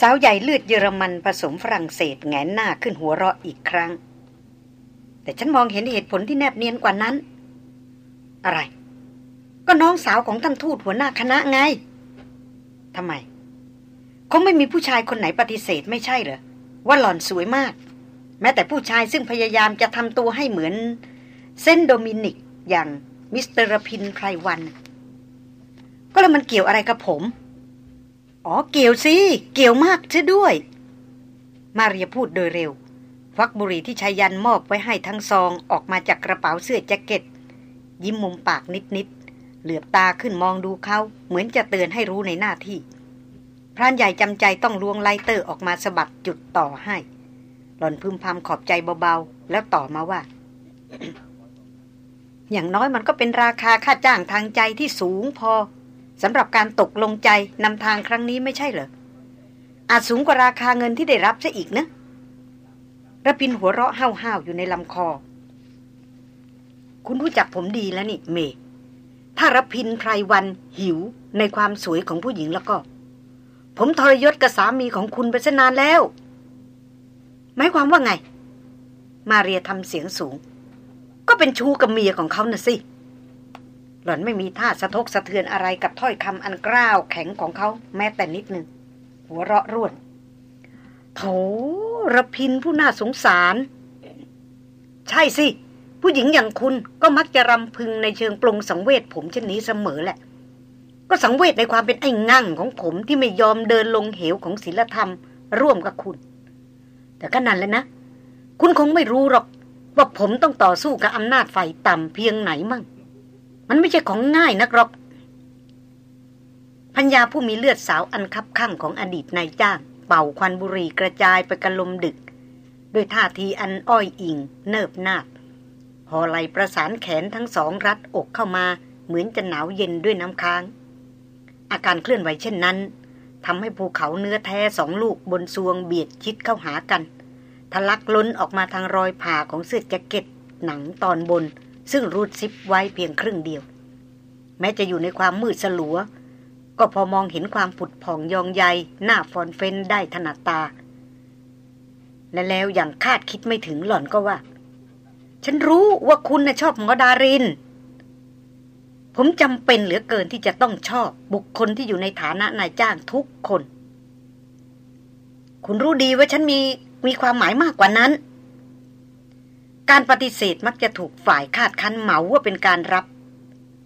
สาวใหญ่เลือดเยอรมันผสมฝรั่งเศสแหงนหน้าขึ้นหัวเราะอีกครั้ง แต่ฉันมองเห็นเหตุผลที่แนบเนียนกว่านั้น อะไร ก็น้องสาวของท่านทูตหัวหน้าคณะไงทำไมคงไม่มีผู้ชายคนไหนปฏิเสธไม่ใช่เหรอ ว่าหล่อนสวยมาก แม้แต่ผู้ชายซึ่งพยายามจะทำตัวให้เหมือน เซนต์โดมินิกอย่าง มิสเตอร์รพินทร์ ไพรวัลย์ ก็แล้วมันเกี่ยวอะไรกับผม อ๋อเกี่ยวสิ เกี่ยวมากซะด้วย มาเรียพูดโดยเร็วควักบุหรี่ที่ไชยันต์มอบไว้ให้ทั้งซองออกมาจากกระเป๋าเสื้อแจ็คเก็ต ยิ้มมุมปากนิดๆเหลือบตาขึ้นมองดูเขาเหมือนจะเตือนให้รู้ในหน้าที่ พรานใหญ่จำใจต้องล้วง lighter ออกมาสะบัดจุดต่อให้ หล่อนพึมพำขอบใจเบาๆ แล้วต่อมาว่า อย่างน้อยมันก็เป็นราคาค่าจ้างทางใจที่สูงพอสำหรับการตกลงใจนำทางครั้งนี้ไม่ใช่เหรอ อาจสูงกว่าราคาเงินที่ได้รับซะอีกนะระพินหัวเราะห้าวๆอยู่ในลำคอ คุณรู้จักผมดีแล้วนี่เม ถ้ารพินไพรวันหิวในความสวยของผู้หญิงแล้วก็ ผมทรยศกับสามีของคุณไปนานแล้ว หมายความว่าไง มาเรียทำเสียงสูง ก็เป็นชู้กับเมียของเขาน่ะสิ หล่อนไม่มีท่าสะทกสะเทือนอะไรกับถ้อยคำอันกล้าวแข็งของเขาแม้แต่นิดหนึ่ง หัวเราะร่วนโถระพินผู้น่าสงสาร ใช่สิ ผู้หญิงอย่างคุณก็มักจะรำพึงในเชิงปรงสังเวชผมเช่นนี้เสมอแหละ ก็สังเวชในความเป็นไอ้งั่งของผมที่ไม่ยอมเดินลงเหวของศีลธรรม ร่วมกับคุณ แต่ก็นั่นแหละนะ คุณคงไม่รู้หรอก ว่าผมต้องต่อสู้กับอำนาจฝ่ายต่ำเพียงไหนมั่ง มันไม่ใช่ของง่ายนักหรอก พัญญาผู้มีเลือดสาวอันคับข้างของอดีตนายจ้าง เป่าควันบุหรี่กระจายไปกระลมดึก ด้วยท่าทีอันอ้อยอิง เนิบนาบพอไหลประสานแขนทั้งสองรัดอกเข้ามา เหมือนจะหนาวเย็นด้วยน้ำค้าง อาการเคลื่อนไหวเช่นนั้นทำให้ภูเขาเนื้อแท้สองลูกบนทรวงเบียดชิดเข้าหากัน ทะลักล้นออกมาทางรอยผ่าของเสื้อแจ็คเก็ตหนังตอนบน ซึ่งรูดซิปไว้เพียงครึ่งเดียว แม้จะอยู่ในความมืดสลัว ก็พอมองเห็นความผุดผ่องยองใยน่าฟอนเฟ้นได้ถนัดตา และแล้วอย่างคาดคิดไม่ถึงหล่อนก็ว่า ฉันรู้ว่าคุณน่ะชอบหมอดาริน ผมจำเป็นเหลือเกินที่จะต้องชอบบุคคลที่อยู่ในฐานะนายจ้างทุกคน คุณรู้ดีว่าฉันมี มีความหมายมากกว่านั้น การปฏิเสธมักจะถูกฝ่ายคาดคันเหมาว่าเป็นการรับ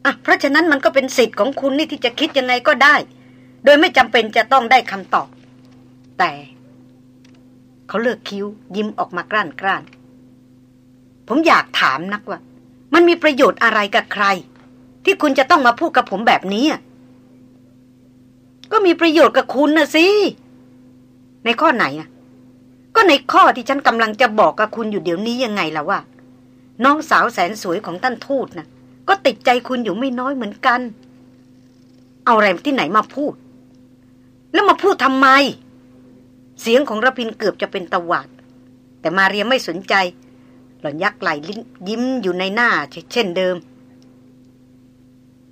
อะเพราะฉะนั้นมันก็เป็นสิทธิ์ของคุณนี่ที่จะคิดยังไงก็ได้ โดยไม่จำเป็นจะต้องได้คำตอบ แต่ เขาเลิกคิ้ว ยิ้มออกมากล้านกล้านผมอยากถามนักว่า มันมีประโยชน์อะไรกับใคร ที่คุณจะต้องมาพูดกับผมแบบนี้ก็มีประโยชน์กับคุณนะสิ ในข้อไหนอะ ก็ในข้อที่ฉันกำลังจะบอกกับคุณอยู่เดี๋ยวนี้ยังไงล่ะว่า น้องสาวแสนสวยของท่านทูตนะก็ติดใจคุณอยู่ไม่น้อยเหมือนกัน เอาแรมที่ไหนมาพูด แล้วมาพูดทำไม เสียงของระพินเกือบจะเป็นตะวัดแต่มาเรียไม่สนใจ หล่อนยักไหลยิ้มอยู่ในหน้าเช่นเดิม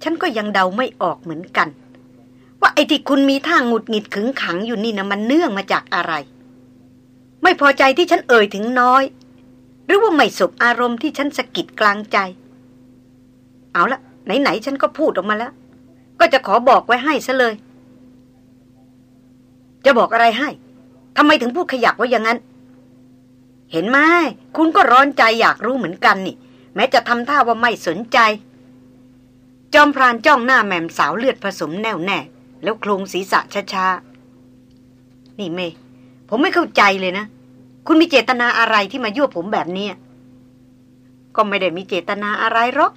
ฉันก็ยังเดาไม่ออกเหมือนกัน ว่าไอ้ที่คุณมีท่าหงุดหงิดขึงขังอยู่นี่นะมันเนื่องมาจากอะไร ไม่พอใจที่ฉันเอ่ยถึงน้อย หรือว่าไม่สบอารมณ์ที่ฉันสะกิดกลางใจ เอาละไหนๆฉันก็พูดออกมาแล้ว ก็จะขอบอกไว้ให้ซะเลย จะบอกอะไรให้ทำไมถึงพูดขยักว่าอย่างนั้น เห็นไหมคุณก็ร้อนใจอยากรู้เหมือนกันนี่ แม้จะทำท่าว่าไม่สนใจ จอมพรานจ้องหน้าแม่มสาวเลือดผสมแน่วแน่ แล้วโครงศีรษะช้าๆนี่เม ผมไม่เข้าใจเลยนะ คุณมีเจตนาอะไรที่มายั่วผมแบบนี้ ก็ไม่ได้มีเจตนาอะไรหรอก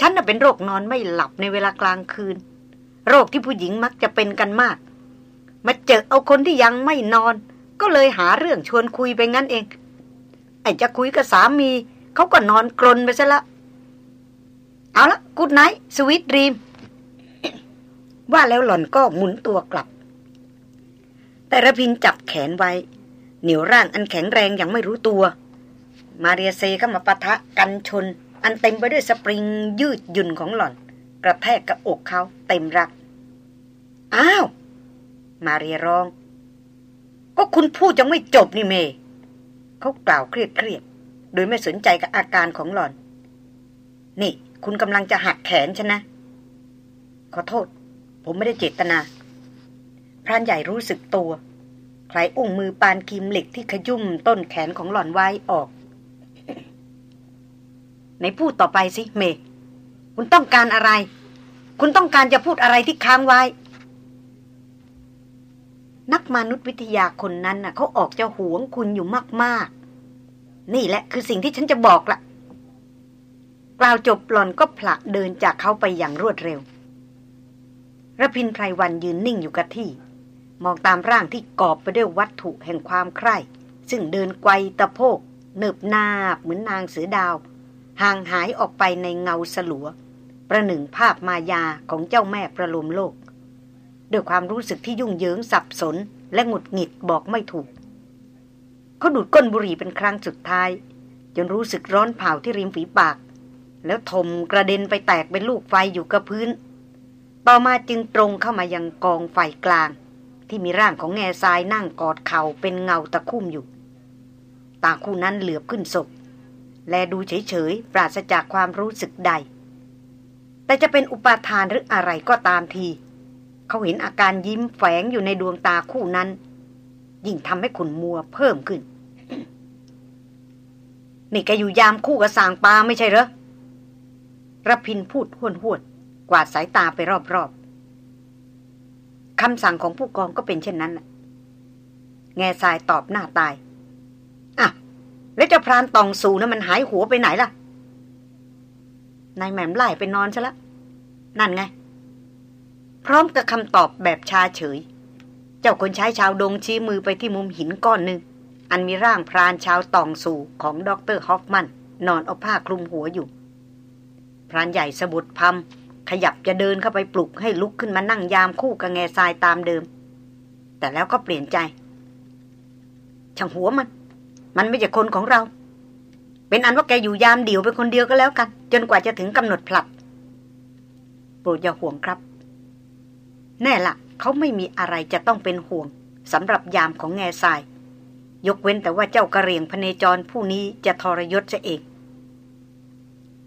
ฉันน่ะเป็นโรคนอนไม่หลับในเวลากลางคืน โรคที่ผู้หญิงมักจะเป็นกันมาก มาเจอเอาคนที่ยังไม่นอน ก็เลยหาเรื่องชวนคุยไปงั้นเอง ไอ้จะคุยกับสามี เขาก็นอนกรนไปซะละ เอาละกูดไนท์สวิตดรีมว่าแล้วหล่อนก็หมุนตัวกลับ แต่ระพินจับแขนไว้ เหนียวร่างอันแข็งแรงอย่างไม่รู้ตัว มาเรียเซเข้ามาปะทะกันชน อันเต็มไปด้วยสปริงยืดหยุ่นของหล่อน กระแทกกับอกเขาเต็มรัก อ้าว มาเรียร้อง ก็คุณพูดยังไม่จบนี่เมเขากล่าวเครียดเครียดโดยไม่สนใจกับอาการของหล่อน นี่ คุณกำลังจะหักแขนฉันนะ ขอโทษ ผมไม่ได้เจตนา พรานใหญ่รู้สึกตัวใครอุ้งมือปานคีมเหล็กที่ขยุ่มต้นแขนของหล่อนไว้ออกในพูดต่อไปสิเม คุณต้องการอะไร คุณต้องการจะพูดอะไรที่ค้างไว้ นักมนุษยวิทยาคนนั้นน่ะเขาออกจะหวงคุณอยู่มาก ๆ นี่แหละคือสิ่งที่ฉันจะบอกละกล่าวจบหล่อนก็ผลักเดินจากเขาไปอย่างรวดเร็วระพินไพรวันยืนนิ่งอยู่กับที่ มองตามร่างที่กอบไปด้วยวัตถุแห่งความใคร่ ซึ่งเดินไกวตะโพกเนิบนาบเหมือนนางเสือดาว ห่างหายออกไปในเงาสลัว ประหนึ่งภาพมายาของเจ้าแม่ประโลมโลก ด้วยความรู้สึกที่ยุ่งเหยิงสับสนและหงุดหงิดบอกไม่ถูก เขาดูดก้นบุหรี่เป็นครั้งสุดท้าย จนรู้สึกร้อนเผาที่ริมฝีปาก แล้วทมกระเด็นไปแตกเป็นลูกไฟอยู่กับพื้น ต่อมาจึงตรงเข้ามายังกองไฟกลาง ที่มีร่างของแง่ทรายนั่งกอดเข่าเป็นเงาตะคุ่มอยู่ ตาคู่นั้นเหลือบขึ้นศพ และดูเฉยๆ ปราศจากความรู้สึกใด แต่จะเป็นอุปาทานหรืออะไรก็ตามที เขาเห็นอาการยิ้มแฝงอยู่ในดวงตาคู่นั้น ยิ่งทำให้ขุนมัวเพิ่มขึ้น นี่แกอยู่ยามคู่กับสางปลาไม่ใช่เหรอระพินพูดห้วนห้วนกวาดสายตาไปรอบๆ คำสั่งของผู้กองก็เป็นเช่นนั้นแง่ทรายตอบหน้าตายอะแล้วเจ้าพรานตองสูนะมันหายหัวไปไหนล่ะ นายแหม่มไล่ไปนอนซะละนั่นไง พร้อมกับคำตอบแบบชาเฉย เจ้าคนใช้ชาวดงชี้มือไปที่มุมหินก้อนหนึ่ง อันมีร่างพรานชาวตองสูของดออกเตร์ฮอฟมัน นอนเอาผ้าคลุมหัวอยู่ พรานใหญ่สะบุดพม ขยับจะเดินเข้าไปปลุกให้ลุกขึ้นมานั่งยามคู่กับแง่ทรายตามเดิม แต่แล้วก็เปลี่ยนใจ ช่างหัวมัน มันไม่ใช่คนของเรา เป็นอันว่าแกอยู่ยามเดี่ยวเป็นคนเดียวก็แล้วกัน จนกว่าจะถึงกำหนดผลัด โปรดอย่าห่วงครับ แน่ละเขาไม่มีอะไรจะต้องเป็นห่วงสำหรับยามของแง่ทราย ยกเว้นแต่ว่าเจ้ากระเรียงพเนจรผู้นี้จะทรยศจะเอง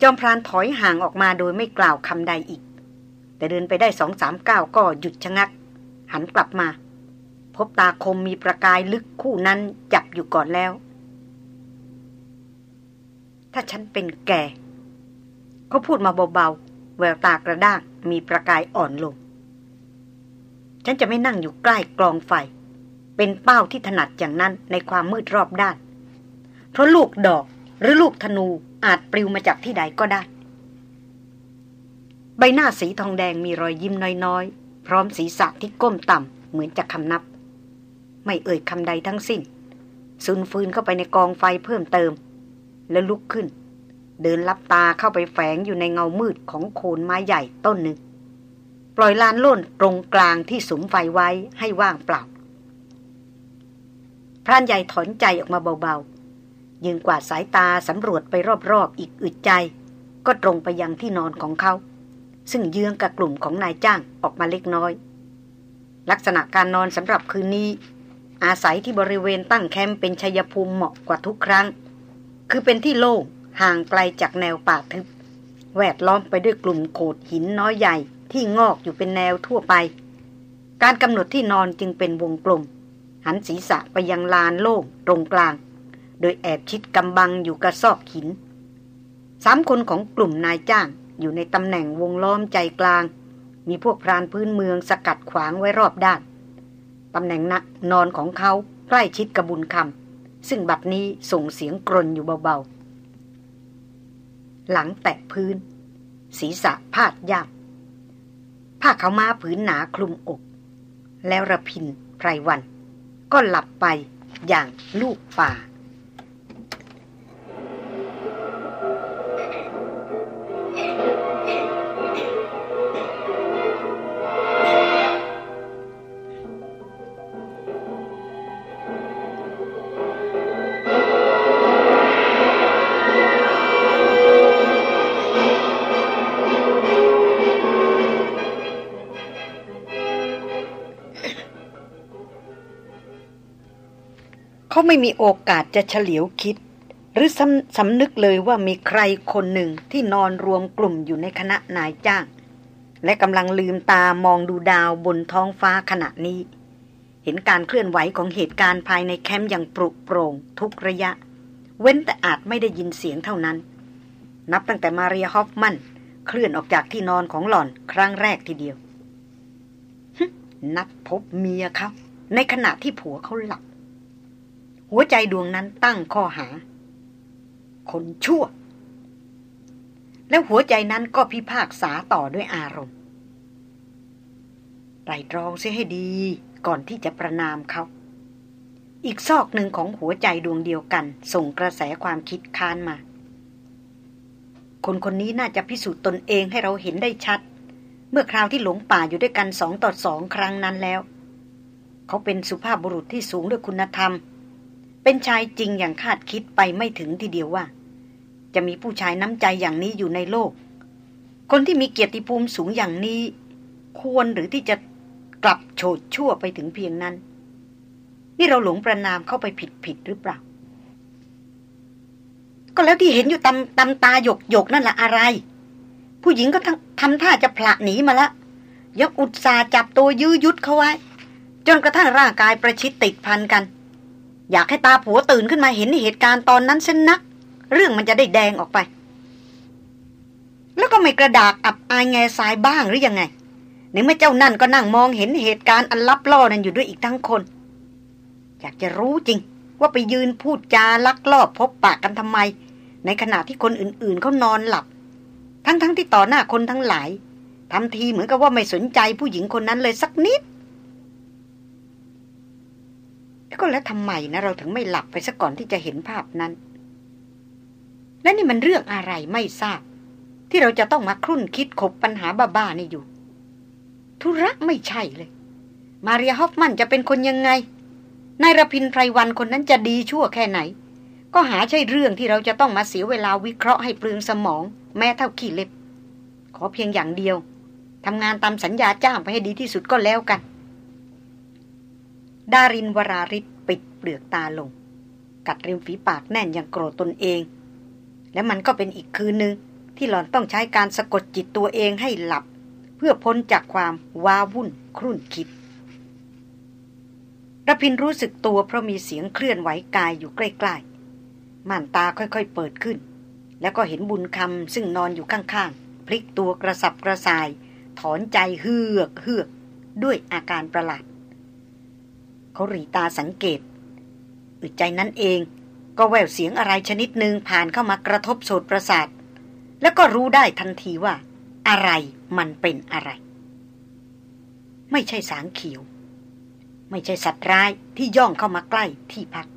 จอมพรานถอยห่างออกมาโดยไม่กล่าวคำใดอีก แต่เดินไปได้สองสามก้าวก็หยุดชะงัก หันกลับมา พบตาคมมีประกายลึกคู่นั้นจับอยู่ก่อนแล้ว ถ้าฉันเป็นแกเขาพูดมาเบาๆ แววตากระด้างมีประกายอ่อนลง ฉันจะไม่นั่งอยู่ใกล้กลองไฟ เป็นเป้าที่ถนัดอย่างนั้นในความมืดรอบด้าน เพราะลูกดอกหรือลูกธนู อาจปลิวมาจากที่ใดก็ได้ ใบหน้าสีทองแดงมีรอยยิ้มน้อยๆ พร้อมศีรษะที่ก้มต่ำเหมือนจะคำนับ ไม่เอ่ยคำใดทั้งสิ้นซุนฟืนเข้าไปในกองไฟเพิ่มเติม แล้วลุกขึ้น เดินลับตาเข้าไปแฝงอยู่ในเงามืดของโคนไม้ใหญ่ต้นหนึ่ง ปล่อยลานล่นตรงกลางที่สุมไฟไว้ให้ว่างเปล่าพรานใหญ่ถอนใจออกมาเบาๆ ยืนกวาดสายตาสำรวจไปรอบๆอีกอึดใจ ก็ตรงไปยังที่นอนของเขา ซึ่งเยื้องกับกลุ่มของนายจ้างออกมาเล็กน้อย ลักษณะการนอนสำหรับคืนนี้ อาศัยที่บริเวณตั้งแคมป์เป็นชัยภูมิเหมาะกว่าทุกครั้ง คือเป็นที่โล่งห่างไกลจากแนวป่าทึบ แวดล้อมไปด้วยกลุ่มโขดหินน้อยใหญ่ที่งอกอยู่เป็นแนวทั่วไป การกำหนดที่นอนจึงเป็นวงกลม หันศีรษะไปยังลานโล่งตรงกลาง โดยแอบชิดกำบังอยู่กระซอกหินสามคนของกลุ่มนายจ้างอยู่ในตำแหน่งวงล้อมใจกลาง มีพวกพรานพื้นเมืองสกัดขวางไว้รอบด้าน ตำแหน่งนักนอนของเขาใกล้ชิดกระบุญคำซึ่งบัดนี้ส่งเสียงกรนอยู่เบาๆ หลังแตะพื้น ศีรษะพาดยาบผ้าเขามาผืนหนาคลุมอก แล้วระพินไพรวัน ก็หลับไปอย่างลูกป่า เขาไม่มีโอกาสจะเฉลียวคิด หรือสำสำนึกเลยว่ามีใครคนหนึ่งที่นอนรวมกลุ่มอยู่ในคณะนายจ้าง และกำลังลืมตามองดูดาวบนท้องฟ้าขณะนี้ เห็นการเคลื่อนไหวของเหตุการณ์ภายในแคมป์อย่างปรุโปร่งทุกระยะ เว้นแต่อาจไม่ได้ยินเสียงเท่านั้น นับตั้งแต่มาเรียฮอฟมันเคลื่อนออกจากที่นอนของหล่อนครั้งแรกทีเดียวนัดพบเมียเขาในขณะที่ผัวเขาหลับ หัวใจดวงนั้นตั้งข้อหา คนชั่ว แล้วหัวใจนั้นก็พิพากษาต่อด้วยอารมณ์ไตรตรองเสียให้ดีก่อนที่จะประนามเขา อีกซอกหนึ่งของหัวใจดวงเดียวกัน ส่งกระแสความคิดค้านมา คนคนนี้น่าจะพิสูจน์ตนเองให้เราเห็นได้ชัด เมื่อคราวที่หลงป่าอยู่ด้วยกันสองต่อสองครั้งนั้นแล้ว เขาเป็นสุภาพบุรุษที่สูงด้วยคุณธรรม เป็นชายจริงอย่างคาดคิดไปไม่ถึงทีเดียวว่า จะมีผู้ชายน้ำใจอย่างนี้อยู่ในโลก คนที่มีเกียรติภูมิสูงอย่างนี้ ควรหรือที่จะกลับโฉดชั่วไปถึงเพียงนั้น นี่เราหลงประนามเข้าไปผิดผิดหรือเปล่า ก็แล้วที่เห็นอยู่ตำตำตาหยกหยกนั่นแหละอะไร ผู้หญิงก็ทำท่าจะผละหนีมาล้วยังอุตส่าห์จับตัวยื้อยุดเขาไว้ จนกระทั่งร่างกายประชิดติดพันกัน อยากให้ตาผัวตื่นขึ้นมาเห็นเหตุการณ์ตอนนั้นเช่นนัก เรื่องมันจะได้แดงออกไป แล้วก็ไม่กระดากอับอายแง่สายบ้างหรือยังไงในเมื่อเจ้านั่นก็นั่งมองเห็นเหตุการณ์อันลับล่อนั้นอยู่ด้วยอีกทั้งคน อยากจะรู้จริง ว่าไปยืนพูดจาลักลอบพบปากกันทำไม ในขณะที่คนอื่นๆเขานอนหลับ ทั้งๆทที่ต่อหน้าคนทั้งหลายทำทีเหมือนกับว่าไม่สนใจผู้หญิงคนนั้นเลยสักนิด ก็แล้วทำไมนะเราถึงไม่หลับไปซะก่อนที่จะเห็นภาพนั้น และนี่มันเรื่องอะไรไม่ทราบ ที่เราจะต้องมาครุ่นคิดขบปัญหาบ้าๆนี่อยู่ ธุระไม่ใช่เลย มาเรียฮอฟมันจะเป็นคนยังไง นายรพินไพรวันคนนั้นจะดีชั่วแค่ไหน ก็หาใช่เรื่องที่เราจะต้องมาเสียเวลาวิเคราะห์ให้เปลืองสมอง แม้เท่าขี้เล็บ ขอเพียงอย่างเดียวทำงานตามสัญญาจ้างไปให้ดีที่สุดก็แล้วกัน ดารินวราริศปิดเปลือกตาลง กัดริมฝีปากแน่นอย่างโกรธตนเอง และมันก็เป็นอีกคืนหนึ่งที่หล่อนต้องใช้การสะกดจิตตัวเองให้หลับ เพื่อพ้นจากความว้าวุ่นครุ่นคิดระพินรู้สึกตัวเพราะมีเสียงเคลื่อนไหวกายอยู่ใกล้ๆ ม่านตาค่อยๆเปิดขึ้น แล้วก็เห็นบุญคำซึ่งนอนอยู่ข้างๆ พลิกตัวกระสับกระส่าย ถอนใจเฮือกเฮือก ด้วยอาการประหลาด เขาหรีตาสังเกต อึดใจนั้นเองก็แววเสียงอะไรชนิดหนึ่งผ่านเข้ามากระทบโสดประสาท แล้วก็รู้ได้ทันทีว่า อะไรมันเป็นอะไร ไม่ใช่สางเขียว ไม่ใช่สัตว์ร้ายที่ย่องเข้ามาใกล้ที่พัก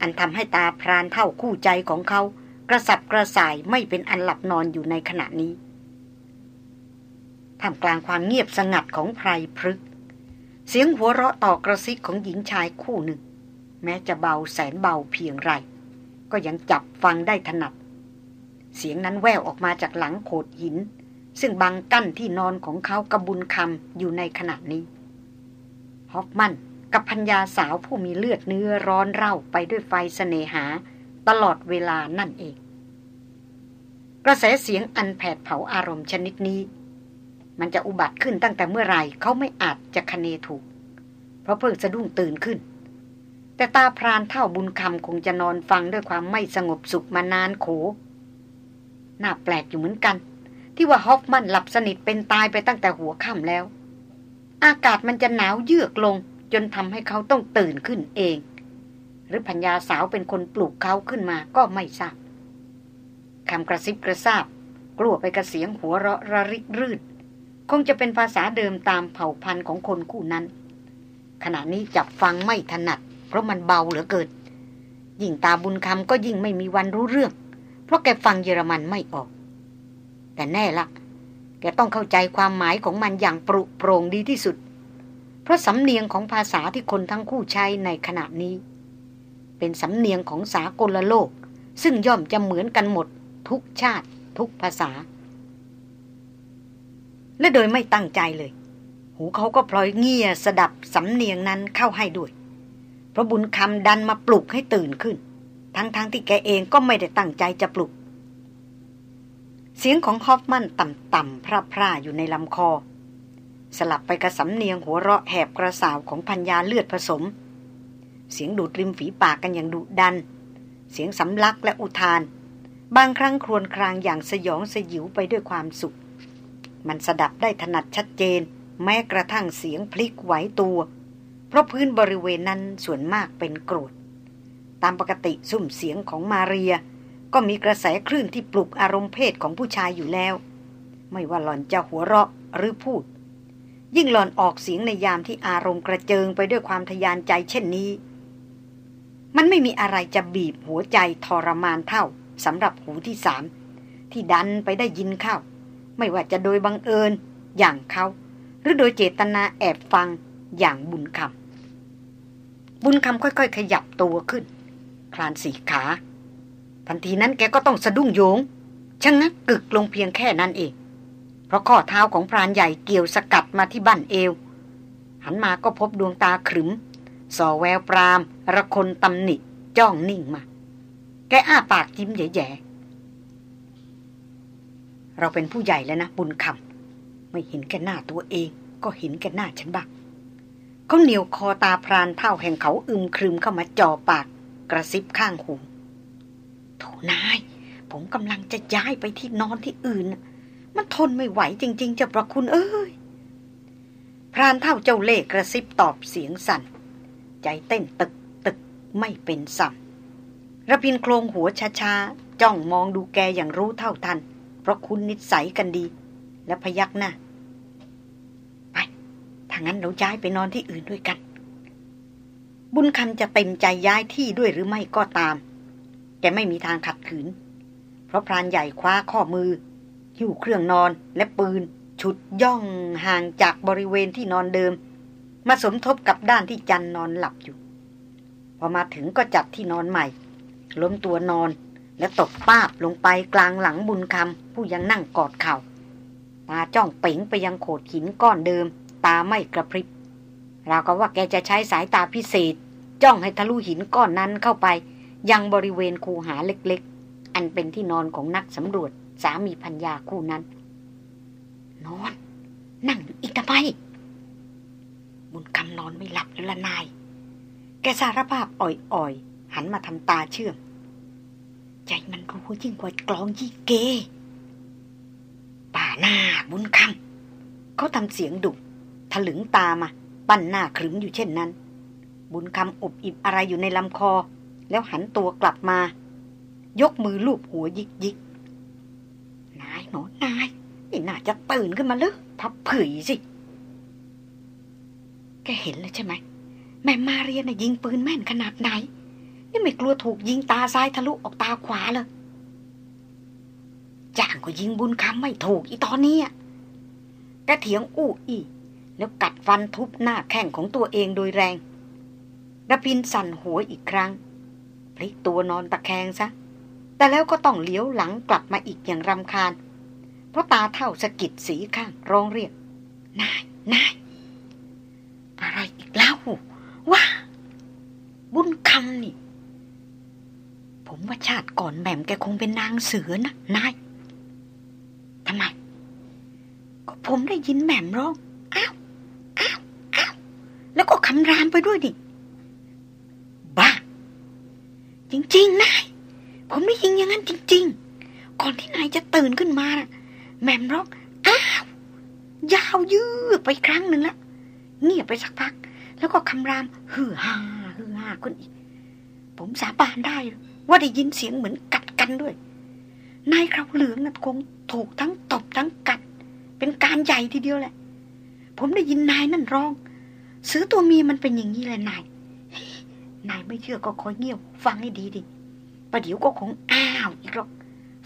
อันทำให้ตาพรานเท่าคู่ใจของเขา กระสับกระส่ายไม่เป็นอันหลับนอนอยู่ในขณะนี้ท่ามกลางความเงียบสงัดของไพรพฤก เสียงหัวเราะต่อกระซิกของหญิงชายคู่หนึ่ง แม้จะเบาแสนเบาเพียงไร ก็ยังจับฟังได้ถนัด เสียงนั้นแววออกมาจากหลังโขดหิน ซึ่งบังกั้นที่นอนของเขากระบุญคำอยู่ในขณะนี้ ฮอฟมันกับพัญญาสาวผู้มีเลือดเนื้อร้อนเร่าไปด้วยไฟเสน่หา ตลอดเวลานั่นเอง กระแสเสียงอันแผดเผาอารมณ์ชนิดนี้ มันจะอุบัติขึ้นตั้งแต่เมื่อไรเขาไม่อาจจะคเนถูก เพราะเพิ่งสะดุ้งตื่นขึ้น แต่ตาพรานเท่าบุญคำคงจะนอนฟังด้วยความไม่สงบสุขมานานโข น่าแปลกอยู่เหมือนกัน ที่ว่าฮอฟมันหลับสนิทเป็นตายไปตั้งแต่หัวค่ำแล้ว อากาศมันจะหนาวเยือกลง จนทำให้เขาต้องตื่นขึ้นเอง หรือพัญญาสาวเป็นคนปลุกเขาขึ้นมาก็ไม่ทราบคำกระซิบกระซาบกลัวไปกระเสียงหัวเราะระริกรื่น คงจะเป็นภาษาเดิมตามเผ่าพันธุ์ของคนคู่นั้น ขณะนี้จับฟังไม่ถนัด เพราะมันเบาเหลือเกินยิ่งตาบุญคำก็ยิ่งไม่มีวันรู้เรื่อง เพราะแกฟังเยอรมันไม่ออก แต่แน่ละแกต้องเข้าใจความหมายของมันอย่างปรุโปรงดีที่สุด เพราะสำเนียงของภาษาที่คนทั้งคู่ใช้ในขณะนี้ เป็นสำเนียงของสากลโลก ซึ่งย่อมจะเหมือนกันหมดทุกชาติ ทุกภาษา และโดยไม่ตั้งใจเลย หูเขาก็พลอยเงียสดับสำเนียงนั้นเข้าให้ด้วย เพราะบุญคำดันมาปลุกให้ตื่นขึ้น ทั้งๆทที่แกเองก็ไม่ได้ตั้งใจจะปลุก เสียงของฮอฟมันต่ำๆพร่าๆอยู่ในลำคอ สลับไปกระสำเนียงหัวเราะแหบกระสาวของพัญญาเลือดผสม เสียงดูดริมฝีปากกันอย่างดุดัน เสียงสำลักและอุทาน บางครั้งครวญครางอย่างสยองสยิวไปด้วยความสุข มันสดับได้ถนัดชัดเจน แม้กระทั่งเสียงพลิกไหวตัว เพราะพื้นบริเวณนั้นส่วนมากเป็นกรวด ตามปกติสุ่มเสียงของมาเรีย ก็มีกระแสคลื่นที่ปลุกอารมณ์เพศของผู้ชายอยู่แล้ว ไม่ว่าหล่อนจะหัวเราะหรือพูด ยิ่งหล่อนออกเสียงในยามที่อารมณ์กระเจิงไปด้วยความทยานใจเช่นนี้ มันไม่มีอะไรจะบีบหัวใจทรมานเท่าสำหรับหูที่สามที่ดันไปได้ยินเข้า ไม่ว่าจะโดยบังเอิญอย่างเขา หรือโดยเจตนาแอบฟังอย่างบุญคำบุญคำค่อยๆ ขยับตัวขึ้น คลานสี่ขา ทันทีนั้นแกก็ต้องสะดุ้งโยงชะงักกึกลงเพียงแค่นั้นเอง เพราะข้อเท้าของพรานใหญ่เกี่ยวสกัดมาที่บั้นเอว หันมาก็พบดวงตาขรึมสอแววปราม ระคนตำหนิจ้องนิ่งมา แกอ้าปากยิ้มแย่ๆ เราเป็นผู้ใหญ่แล้วนะบุญคำไม่เห็นแก่หน้าตัวเอง ก็เห็นแก่หน้าฉันบ้างเขาเหนียวคอตาพรานเท่าแห่งเขาอึมครึมเข้ามาจ่อปากกระซิบข้างหูโถนาย ผมกำลังจะย้ายไปที่นอนที่อื่น มันทนไม่ไหวจริง ๆ จะประคุณเอ้ยพรานเท่าเจ้าเล่กระซิบตอบเสียงสั่น ใจเต้นตึกตึกไม่เป็นสัมระพินโครงหัวช้าๆจ้องมองดูแกอย่างรู้เท่าทัน เพราะคุณนิสัยกันดี และพยักหน้าถ้างั้นเราย้ายไปนอนที่อื่นด้วยกัน บุญคำจะเต็มใจย้ายที่ด้วยหรือไม่ก็ตาม แกไม่มีทางขัดขืน เพราะพรานใหญ่คว้าข้อมือ หิ้วเครื่องนอนและปืน ฉุดย่องห่างจากบริเวณที่นอนเดิม มาสมทบกับด้านที่จันนอนหลับอยู่ พอมาถึงก็จัดที่นอนใหม่ ล้มตัวนอน และตกป้าบลงไปกลางหลังบุญคำผู้ยังนั่งกอดเขา่าตาจ้องเป๋งไปยังโขดหินก้อนเดิม ตาไม่กระพริบเราก็ว่าแกจะใช้สายตาพิเศษ จ้องให้ทะลุหินก้อนนั้นเข้าไป ยังบริเวณคูหาเล็กๆ อันเป็นที่นอนของนักสำรวจสามีพัญญาคู่นั้น นอน นั่งอีกทำไมบุญคำนอนไม่หลับแล้วละนาย แกสารภาพอ่อยๆ หันมาทำตาเชื่อม ใจมันรู้ยิ่งกว่ากลองยี่เก ป่าหน้าบุญคำเขาทำเสียงดุถลึงตามา ปั้นหน้าขรึมอยู่เช่นนั้น บุญคำอบอิบอะไรอยู่ในลำคอ แล้วหันตัวกลับมา ยกมือลูบหัวยิกยิกนายหนอนายนี่น่าจะตื่นขึ้นมาเลยพับผืยสิ แกเห็นแล้วใช่ไหม แม่มาเรียนน่ะยิงปืนแม่นขนาดไหน นี่ไม่กลัวถูกยิงตาซ้ายทะลุออกตาขวาเลยจ้างก็ยิงบุญคำไม่ถูกอีตอนนี้แกเถียงอู้อีแล้วกัดฟันทุบหน้าแข้งของตัวเองโดยแรงระพินสั่นหัวอีกครั้งพลิกตัวนอนตะแคงซะ แต่แล้วก็ต้องเลี้ยวหลังกลับมาอีกอย่างรำคาญ เพราะตาเท่าสะกิดสีข้างร้องเรียก นาย นาย อะไรอีกแล้วว่า บุญคำนี่ ผมว่าชาติก่อนแหม่มแกคงเป็นนางเสือนะนายทำไม ก็ผมได้ยินแหม่มร้อง อ้าวอ้าวอ้าวแล้วก็คำรามไปด้วยดิ บ้า จริงๆนาย ผมไม่ยิงอย่างนั้นจริง ๆ ก่อนที่นายจะตื่นขึ้นมานะแม่มร้อง อ้าว ยาวยืดไปครั้งหนึ่งแล้วเงียบไปสักพัก แล้วก็คำราม ฮือฮาฮือฮาคนอีกผมสาบานได้ ว่าได้ยินเสียงเหมือนกัดกันด้วย นายคราวเหลืองนั่นคงถูกทั้งตบทั้งกัด เป็นการใหญ่ทีเดียวแหละ ผมได้ยินนายนั่นร้อง ซื้อตัวเมียมันเป็นอย่างนี้แหละนาย นายไม่เชื่อก็คอยเงียบ ฟังให้ดีดิประเดี๋ยวก็คงอ้าวอีกหรอก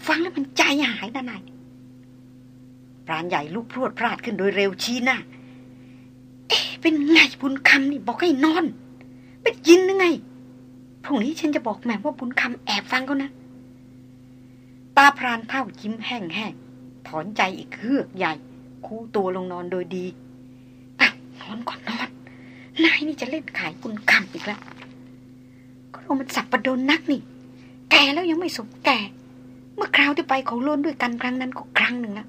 ฟังแล้วมันใจหายนะนายพรานใหญ่ลุกพรวดพลาดขึ้นโดยเร็วชี้หน้า เอ๊ะเป็นไงบุญคำนี่บอกให้นอน ไม่ยินหรือไง พรุ่งนี้ฉันจะบอกแม่ว่าบุญคำแอบฟังเขานะ ตาพรานเท่ายิ้มแห้งแห้งถอนใจอีกเฮือกใหญ่ คู่ตัวลงนอนโดยดีอะนอนก่อนนอน นายนี่จะเล่นขายคุณคำอีกแล้วก็เรามันสับประดนนักนี่ แก่แล้วยังไม่สมแก่ เมื่อคราวที่ไปเขาล้วนด้วยกันครั้งนั้นก็ครั้งหนึ่งนะ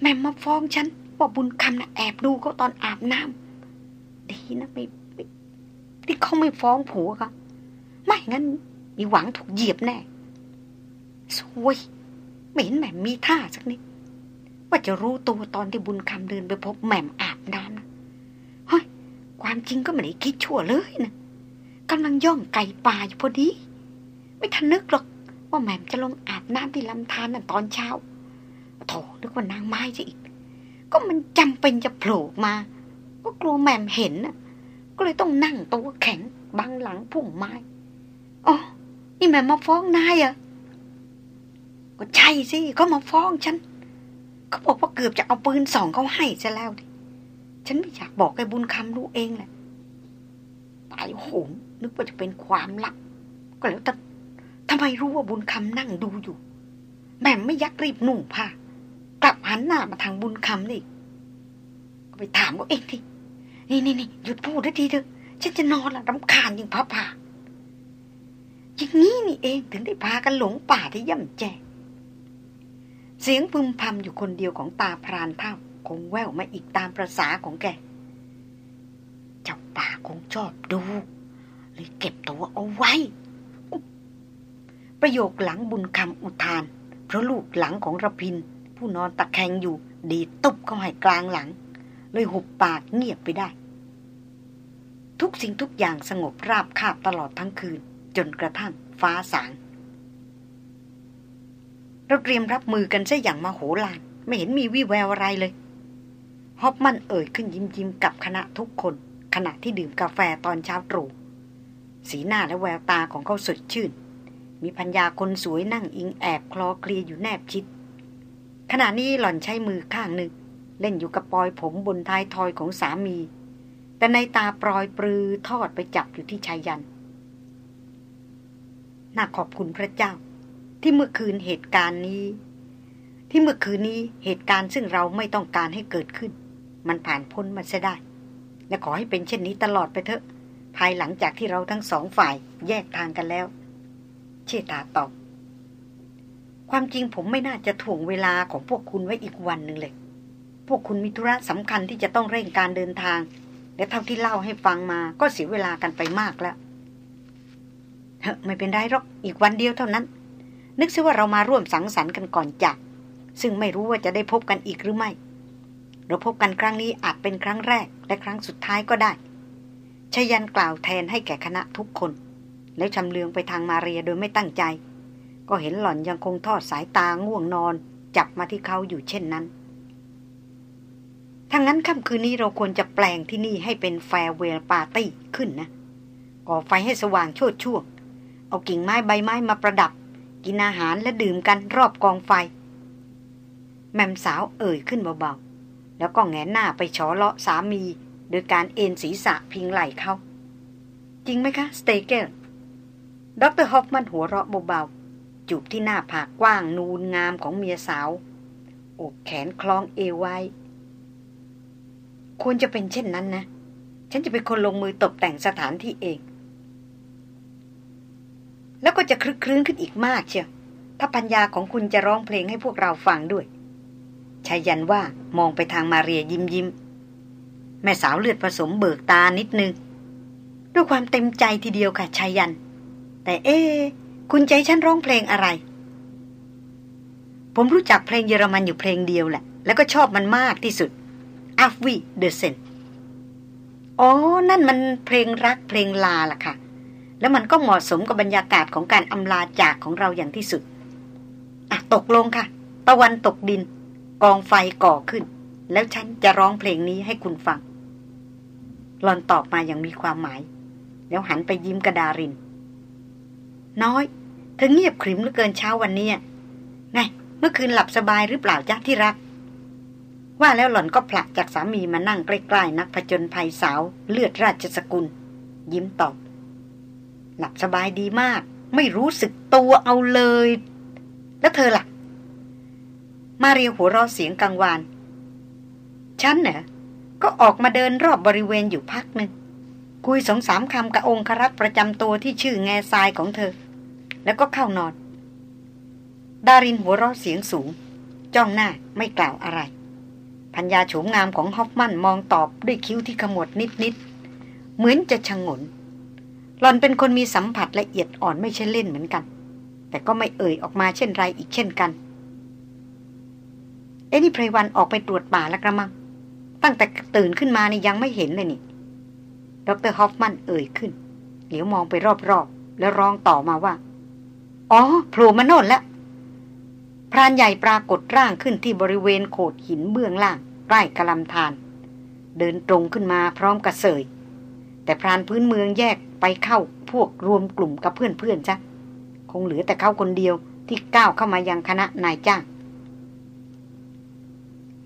แม่มาฟ้องฉันว่าบุญคำนะแอบดูเขาตอนอาบน้ำดีนะไม่ที่เขาไม่ฟ้องผัวก็ ไม่งั้น มีหวังถูกเหยียบแน่สวยไม่เห็นแหม่มมีท่าสักนิด ว่าจะรู้ตัวตอนที่บุญคำเดินไปพบแหม่มอาบน้ำนะเฮ้ยความจริงก็ไม่ได้คิดชั่วเลยนะกำลังย่องไก่ป่าอยู่พอดี ไม่ทันนึกหรอกว่าแหม่มจะลงอาบน้ำที่ลำธารนั่นตอนเช้าโถนึกว่านางไม้จะอีก ก็มันจำเป็นจะโผล่มา ก็กลัวแหม่มเห็นน่ะ ก็เลยต้องนั่งตัวแข็งบังหลังพุ่มไม้ อ๋อนี่แม่มาฟ้องนายอะก็ใช่สิเขามาฟ้องฉันเขาบอกว่าเกือบจะเอาปืนส่องเขาให้ซะแล้วดิฉันไม่อยากบอกให้บุญคำรู้เองแหละตายโหงนึกว่าจะเป็นความลับ ก็แล้วแต่ทำไมรู้ว่าบุญคำนั่งดูอยู่ แม่ไม่ยักรีบนุ่งผ้ากลับหันหน้ามาทางบุญคำนี่ก็ไปถามเขาเองทีนี่นี่นี่หยุดพูดได้ทีเถอะฉันจะนอนละรำคาญยิงพระผ่า อย่างนี้นี่เองถึงได้พากันหลงป่าที่ย่ำแจเสียงพึมพำอยู่คนเดียวของตาพรานเท่าคงแววมาอีกตามประษาของแก เจ้าป่าคงชอบดูเลยเก็บตัวเอาไว้ ประโยคหลังบุญคำอุทาน เพราะลูกหลังของระพิน ผู้นอนตะแคงอยู่ ดีตุบเข้าให้กลางหลัง เลยหุบปากเงียบไปได้ ทุกสิ่งทุกอย่างสงบราบคาบตลอดทั้งคืน จนกระทั่งฟ้าสาง เราเตรียมรับมือกันซะอย่างมาโหฬารไม่เห็นมีวี่แววอะไรเลย ฮอปมันเอ่ยขึ้นยิ้มยิ้มกับคณะทุกคน ขณะที่ดื่มกาแฟตอนเช้าตรู่สีหน้าและแววตาของเขาสดชื่น มีพัญญาคนสวยนั่งอิงแอบคลอเคลียอยู่แนบชิด ขณะนี้หล่อนใช้มือข้างหนึ่ง เล่นอยู่กับปลอยผมบนท้ายทอยของสามี แต่ในตาปลอยปลือทอดไปจับอยู่ที่ชายยัน น่าขอบคุณพระเจ้า ที่เมื่อคืนเหตุการณ์นี้ ที่เมื่อคืนนี้เหตุการณ์ซึ่งเราไม่ต้องการให้เกิดขึ้น มันผ่านพ้นมาเสียได้ และขอให้เป็นเช่นนี้ตลอดไปเถอะ ภายหลังจากที่เราทั้งสองฝ่ายแยกทางกันแล้ว เชตาตอบความจริงผมไม่น่าจะถ่วงเวลาของพวกคุณไว้อีกวันหนึ่งเลย พวกคุณมีธุระสำคัญที่จะต้องเร่งการเดินทาง และเท่าที่เล่าให้ฟังมาก็เสียเวลากันไปมากแล้ว ไม่เป็นไรหรอกอีกวันเดียวเท่านั้น นึกซิว่าเรามาร่วมสังสรรค์กันก่อนจาก ซึ่งไม่รู้ว่าจะได้พบกันอีกหรือไม่ เราพบกันครั้งนี้อาจเป็นครั้งแรก และครั้งสุดท้ายก็ได้ชยันกล่าวแทนให้แก่คณะทุกคน แล้วชำเลืองไปทางมาเรียโดยไม่ตั้งใจ ก็เห็นหล่อนยังคงทอดสายตาง่วงนอน จับมาที่เขาอยู่เช่นนั้นถ้างั้นค่ำคืนนี้เราควรจะแปลงที่นี่ให้เป็นแฟร์เวลปาร์ตี้ขึ้นนะก่อไฟให้สว่างโชดช่วง เอากิ่งไม้ใบไม้มาประดับ กินอาหารและดื่มกันรอบกองไฟ แม่มสาวเอ่ยขึ้นเบาๆ แล้วก็แงนหน้าไปฉอเลาะสามี โดยการเอ็นศีรษะพิงไหล่เขาจริงไหมคะ สเตเกลดรฮอฟมันหัวเราะเบาๆ จูบที่หน้าผากกว้างนูนงามของเมียสาวอกแขนคล้องเอวไว้ ควรจะเป็นเช่นนั้นนะ ฉันจะเป็นคนลงมือตกแต่งสถานที่เอง แล้วก็จะคลึกคลื้นขึ้นอีกมากเชียวถ้าปัญญาของคุณจะร้องเพลงให้พวกเราฟังด้วยชายันว่ามองไปทางมาเรียยิ้มยิ้มแม่สาวเลือดผสมเบิกตานิดนึง ด้วยความเต็มใจทีเดียวค่ะชายัน แต่เอ๊คุณใจฉันร้องเพลงอะไร ผมรู้จักเพลงเยอรมันอยู่เพลงเดียวแหละ แล้วก็ชอบมันมากที่สุด a f w i the Sen อ๋อ นั่นมันเพลงรักเพลงลาล่ะค่ะ แล้วมันก็เหมาะสมกับบรรยากาศของการอำลาจากของเราอย่างที่สุดอะตกลงค่ะ ตะวันตกดิน กองไฟก่อขึ้น แล้วฉันจะร้องเพลงนี้ให้คุณฟังหลอนตอบมาอย่างมีความหมาย แล้วหันไปยิ้มกระดาริน น้อยเธอเงียบขริมเหลือเกินเช้าวันนี้ไงเมื่อคืนหลับสบายหรือเปล่าจ๊ะที่รัก ว่าแล้วหล่อนก็ผลักจากสามีมานั่งใกล้ๆนักผจญภัยสาวเลือดราชสกุล ยิ้มตอบ หลับสบายดีมาก ไม่รู้สึกตัวเอาเลย แล้วเธอล่ะ มาเรียหัวเราะเสียงกังวาน ฉันเน่ะก็ออกมาเดินรอบบริเวณอยู่พักหนึ่งคุยสองสามคำกับองครักษ์ประจำตัวที่ชื่อแง่ทรายของเธอ แล้วก็เข้านอน ดารินหัวเราะเสียงสูง จ้องหน้าไม่กล่าวอะไร พัญญาโฉมงามของฮอฟมันมองตอบด้วยคิ้วที่ขมวดนิดๆ เหมือนจะชงน หล่อนเป็นคนมีสัมผัสละเอียดอ่อนไม่ใช่เล่นเหมือนกัน แต่ก็ไม่เอ่ยออกมาเช่นไรอีกเช่นกัน เอ็นี่ไพรวันออกไปตรวจป่าแล้วกระมัง ตั้งแต่ตื่นขึ้นมานี่ยังไม่เห็นเลยนี่ ดรฮอฟมันเอ่ยขึ้น เหลียวมองไปรอบๆ แล้วร้องต่อมาว่า อ๋อโผล่มาโน่นแล้วพรานใหญ่ปรากฏร่างขึ้นที่บริเวณโขดหินเบื้องล่าง ใกล้กระลำธารเดินตรงขึ้นมาพร้อมกระเสย แต่พรานพื้นเมืองแยกไปเข้าพวกรวมกลุ่มกับเพื่อนๆจ้ะคงเหลือแต่เขาคนเดียวที่ก้าวเข้ามายังคณะนายจ้าง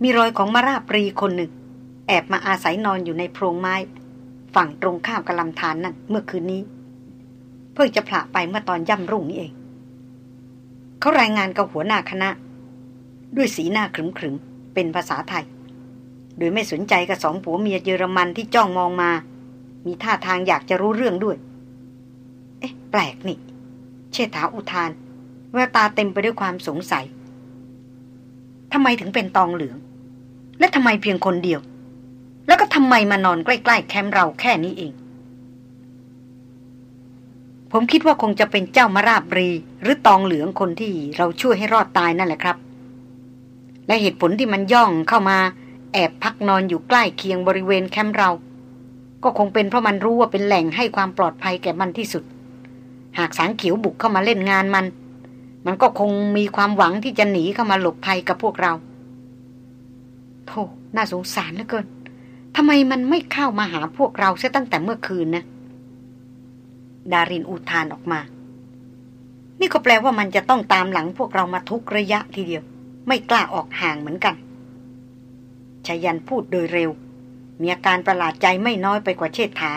มีรอยของมาราปรีคนหนึ่ง แอบมาอาศัยนอนอยู่ในโพรงไม้ ฝั่งตรงข้ามกระลำธารนนั่นเมื่อคืนนี้ เพิ่งจะผละไปเมื่อตอนย่ำรุ่งนี้เอง เขารายงานกับหัวหน้าคณะ ด้วยสีหน้าขรึมๆเป็นภาษาไทย โดยไม่สนใจกับสองผัวเมียเยอรมันที่จ้องมองมา มีท่าทางอยากจะรู้เรื่องด้วย เอ๊ะ แปลกนี่ เชษฐาอุทาน แววตาเต็มไปด้วยความสงสัยทำไมถึงเป็นตองเหลือง และทำไมเพียงคนเดียว แล้วก็ทำไมมานอนใกล้ ๆ แคมป์เราแค่นี้เอง ผมคิดว่าคงจะเป็นเจ้ามาราบรี หรือตองเหลืองคนที่เราช่วยให้รอดตายนั่นแหละครับ และเหตุผลที่มันย่องเข้ามา แอบพักนอนอยู่ใกล้เคียงบริเวณแคมป์เรา ก็คงเป็นเพราะมันรู้ว่าเป็นแหล่งให้ความปลอดภัยแก่มันที่สุด หากสางขียวบุกเข้ามาเล่นงานมัน มันก็คงมีความหวังที่จะหนีเข้ามาหลบภัยกับพวกเราโธ่น่าสงสารเหลือเกินทำไมมันไม่เข้ามาหาพวกเราเสียตั้งแต่เมื่อคืนนะ ดารินอุทานออกมา นี่ก็แปลว่ามันจะต้องตามหลังพวกเรามาทุกระยะทีเดียว ไม่กล้าออกห่างเหมือนกันชายันพูดโดยเร็ว มีอาการประหลาดใจไม่น้อยไปกว่าเชษฐา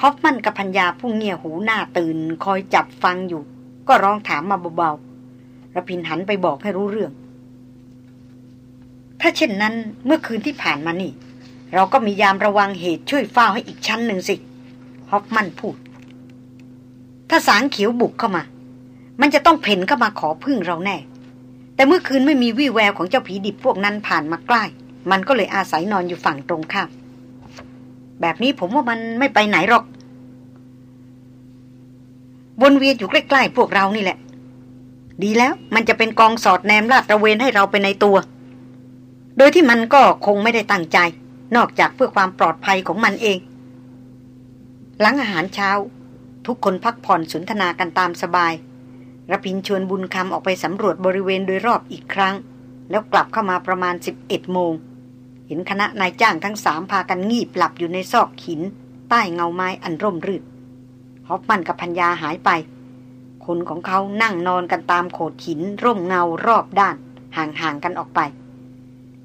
ฮอฟมันกับพัญญาผู้เงียหูหน้าตื่น คอยจับฟังอยู่ ก็ร้องถามมาเบาๆระพินหันไปบอกให้รู้เรื่อง ถ้าเช่นนั้นเมื่อคืนที่ผ่านมานี่ เราก็มียามระวังเหตุช่วยเฝ้าให้อีกชั้นหนึ่งสิ ฮอฟมันพูด ถ้าสางเขียวบุกเข้ามา มันจะต้องเพ่นเข้ามาขอพึ่งเราแน่ แต่เมื่อคืนไม่มีวี่แววของเจ้าผีดิบพวกนั้นผ่านมาใกล้ มันก็เลยอาศัยนอนอยู่ฝั่งตรงข้ามแบบนี้ผมว่ามันไม่ไปไหนหรอกวนเวียนอยู่ใกล้ๆพวกเรานี่แหละ ดีแล้วมันจะเป็นกองสอดแนมลาดตระเวนให้เราไปในตัว โดยที่มันก็คงไม่ได้ตั้งใจ นอกจากเพื่อความปลอดภัยของมันเอง หลังอาหารเช้า ทุกคนพักผ่อนสนทนากันตามสบายระพินชวนบุญคำออกไปสำรวจบริเวณโดยรอบอีกครั้ง แล้วกลับเข้ามาประมาณ 11โมง เห็นคณะนายจ้างทั้งสามพากันงีบหลับอยู่ในซอกหิน ใต้เงาไม้อันร่มรื่นฮอปมันกับพัญญาหายไป คนของเขานั่งนอนกันตามโขดหิน ร่มเงารอบด้าน ห่างๆกันออกไป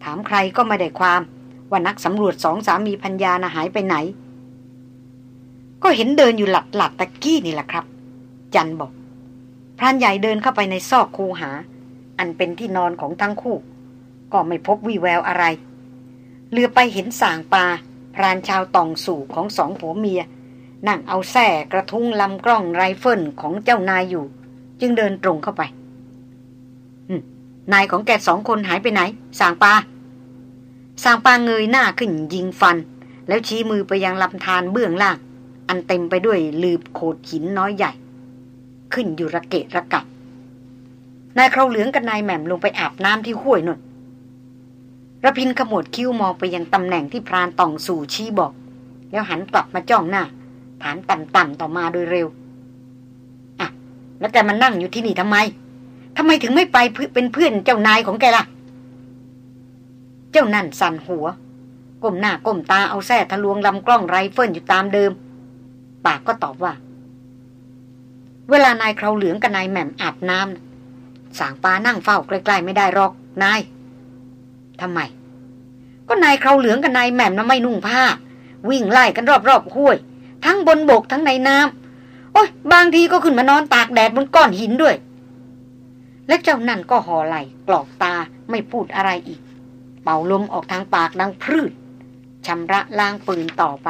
ถามใครก็ไม่ได้ความว่านักสำรวจสองสามีพัญญาหายไปไหน ก็เห็นเดินอยู่หลัดหลัดตะกี้นี่แหละครับ จันบอกพรานใหญ่เดินเข้าไปในซอกคูหา อันเป็นที่นอนของทั้งคู่ ก็ไม่พบวี่แววอะไร เหลือบไปเห็นส่างปาพรานชาวตองสู่ของสองผัวเมีย นั่งเอาแส้กระทุ้งลำกล้องไรเฟิลของเจ้านายอยู่ จึงเดินตรงเข้าไปนายของแกสองคนหายไปไหนส่างปา ส่างปาเงยหน้าขึ้นยิงฟัน แล้วชี้มือไปยังลำธารเบื้องล่าง อันเต็มไปด้วยลืบโขดหินน้อยใหญ่ ขึ้นอยู่ระเกะระกับนายเคราเหลืองกับนายแหม่มลงไปอาบน้ำที่ห้วยนน ระพินขมวดคิ้วมองไปยังตำแหน่งที่พรานต่องสู่ชี้บอก แล้วหันกลับมาจ้องหน้า ถามต่ำๆต่อมาโดยเร็วอะแล้วแกมันนั่งอยู่ที่นี่ทำไมทำไมถึงไม่ไปเป็นเพื่อนเจ้านายของแกล่ะ เจ้านั่นสั่นหัว ก้มหน้าก้มตาเอาแส้ทะลวงลำกล้องไรเฟิลอยู่ตามเดิม ปากก็ตอบว่า เวลานายเคราเหลืองกับนายแหม่มอาบน้ำส่างปานั่งเฝ้าใกล้ๆไม่ได้หรอกนาย ทำไม ก็นายเคราเหลืองกับนายแหม่มน่ะไม่นุ่งผ้า วิ่งไล่กันรอบๆห้วย ทั้งบนบกทั้งในน้ำโอ้ยบางทีก็ขึ้นมานอนตากแดดบนก้อนหินด้วย แล้วเจ้านั่นก็ห่อไหล่กรอกตาไม่พูดอะไรอีก เป่าลมออกทางปากดังพืดชำระล้างปืนต่อไป